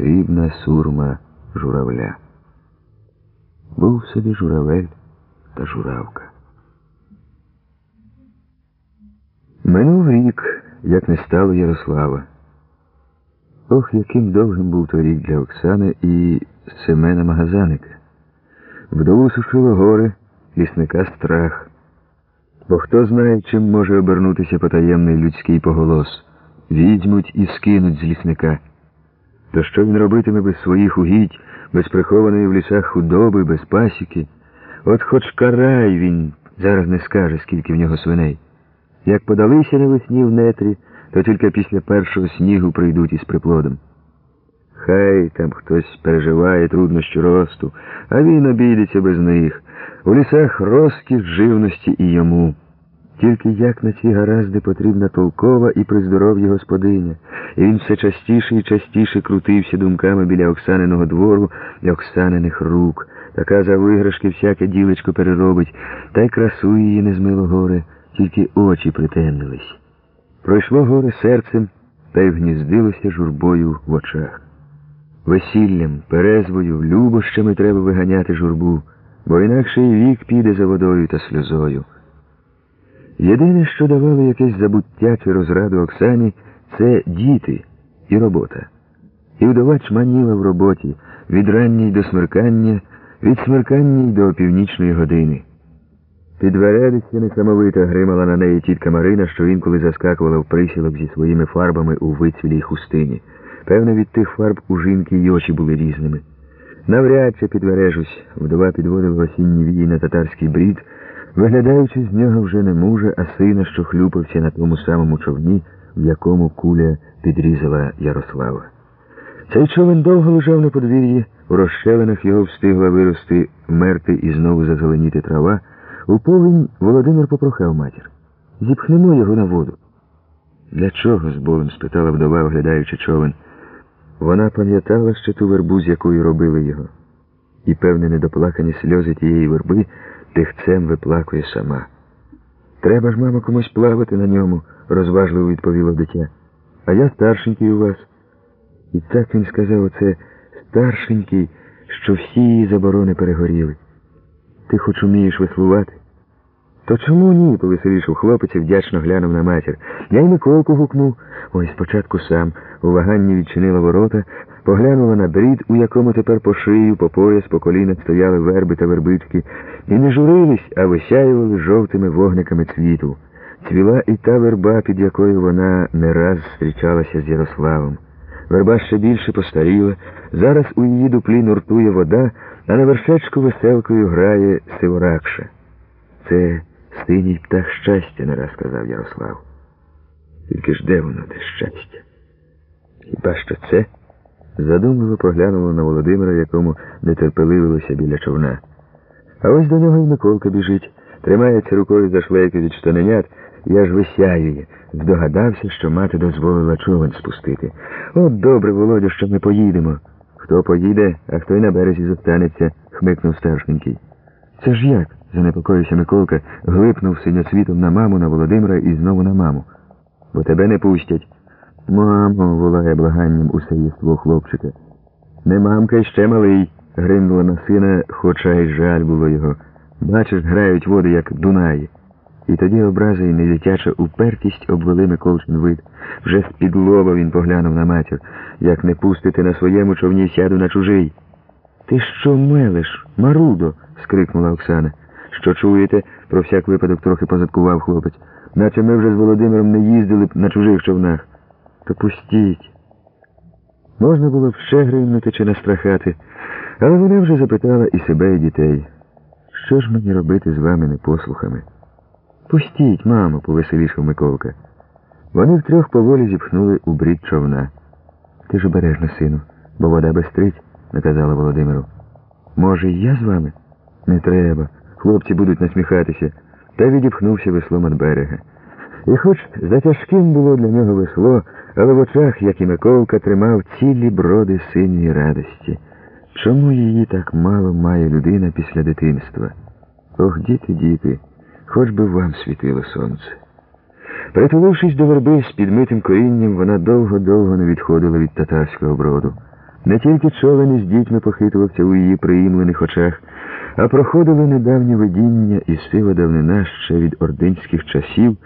срібна сурма журавля. Був собі журавель та журавка. Минув рік, як не стало Ярослава. Ох, яким довгим був той рік для Оксани і Семена Магазаника. Вдову сушило гори, лісника страх. Бо хто знає, чим може обернутися потаємний людський поголос. Відьмуть і скинуть з лісника. То що він робитиме без своїх угідь, без прихованої в лісах худоби, без пасіки? От хоч карай він зараз не скаже, скільки в нього свиней. Як подалися навесні в нетрі, то тільки після першого снігу прийдуть із приплодом. Хай там хтось переживає труднощі росту, а він обійдеться без них. У лісах розкіш живності і йому. Тільки як на ці гаразди потрібна толкова і при здоров'ї господиня, і він все частіше і частіше крутився думками біля Оксаниного двору і Оксаниних рук. Така за виграшки всяке ділечко переробить, та й красу її не змило горе, тільки очі притемнились. Пройшло горе серцем та й вгніздилося журбою в очах. Весіллям, перезвою, любощами треба виганяти журбу, бо інакше і вік піде за водою та сльозою. Єдине, що давало якесь забуття чи розраду Оксані, це діти і робота. І вдовач маніла в роботі від ранній до смеркання, від смеркання до північної години. Підвередиця несамовито гримала на неї тітка Марина, що інколи заскакувала в присілок зі своїми фарбами у вицвілій хустині. Певно, від тих фарб у жінки й очі були різними. Навряд чи підвережусь, вдова підводила осінні вії на татарський брід, виглядаючи з нього вже не мужа, а сина, що хлюпався на тому самому човні, в якому куля підрізала Ярослава. Цей човен довго лежав на подвір'ї, у розщелинах його встигла вирости, мерти і знову зазеленіти трава. У полень Володимир попрохав матір. Зіпхнемо його на воду. Для чого? з болем спитала вдова, оглядаючи човен. Вона пам'ятала ще ту вербу, з якою робили його, і, певне, недоплакані сльози тієї верби тихцем виплакує сама. Треба ж, мамо, комусь плавати на ньому, розважливо відповіло дитя. А я старшенький у вас. І так він сказав оце старшенький, що всі її заборони перегоріли. Ти хоч умієш веслувати? То чому ні? повеселішав хлопець і вдячно глянув на матір. Я й Миколку гукнув. Ой, спочатку сам. У ваганні відчинила ворота, поглянула на брід, у якому тепер по шию, по пояс, по коліна стояли верби та вербички, і не журились, а висяювали жовтими вогниками цвіту. Цвіла і та верба, під якою вона не раз зустрічалася з Ярославом. Верба ще більше постаріла, зараз у її дуплі нуртує вода, а на вершечку веселкою грає сиворакша. Це синій птах щастя, не раз Ярослав. Тільки ж де воно, те щастя? Хіба що це? Задумливо поглянуло на Володимира, якому нетерпеливилося біля човна. А ось до нього й Миколка біжить, тримається рукою за шлейки від штаненят, і аж висяює. Здогадався, що мати дозволила човен спустити. От добре, Володю, що ми поїдемо. Хто поїде, а хто й на березі зостанеться, хмикнув старшенький. Це ж як? Занепокоївся Миколка, глипнув синьоцвітом на маму, на Володимира і знову на маму. Бо тебе не пустять. Мамо, волає благанням усе єство хлопчика. Не мамка ще малий, гримнула на сина, хоча й жаль було його. Бачиш, грають води, як Дунаї. І тоді образа і недитяча упертість обвели Миколчин вид. Вже з-під лоба він поглянув на матір. Як не пустити на своєму човні, сяду на чужий. Ти що мелиш, Марудо? скрикнула Оксана. Що чуєте? Про всяк випадок трохи позадкував хлопець. Наче ми вже з Володимиром не їздили б на чужих човнах. То пустіть. Можна було б ще гримнути чи настрахати, але вона вже запитала і себе, і дітей. Що ж мені робити з вами непослухами? Пустіть, мамо, повеселішав Миколка. Вони втрьох поволі зіпхнули у брід човна. Ти ж обережно, сину, бо вода безстрить, наказала Володимиру. Може, і я з вами? Не треба. Хлопці будуть насміхатися, та відіпхнувся веслом від берега. І хоч затяжким було для нього весло, але в очах, як і Миколка, тримав цілі броди синьої радості. Чому її так мало має людина після дитинства? Ох, діти, діти, хоч би вам світило сонце. Притулившись до верби з підмитим корінням, вона довго-довго не відходила від татарського броду. Не тільки човен із дітьми похитувався у її приїмлених очах, а проходили недавні видіння і сива давнина ще від ординських часів.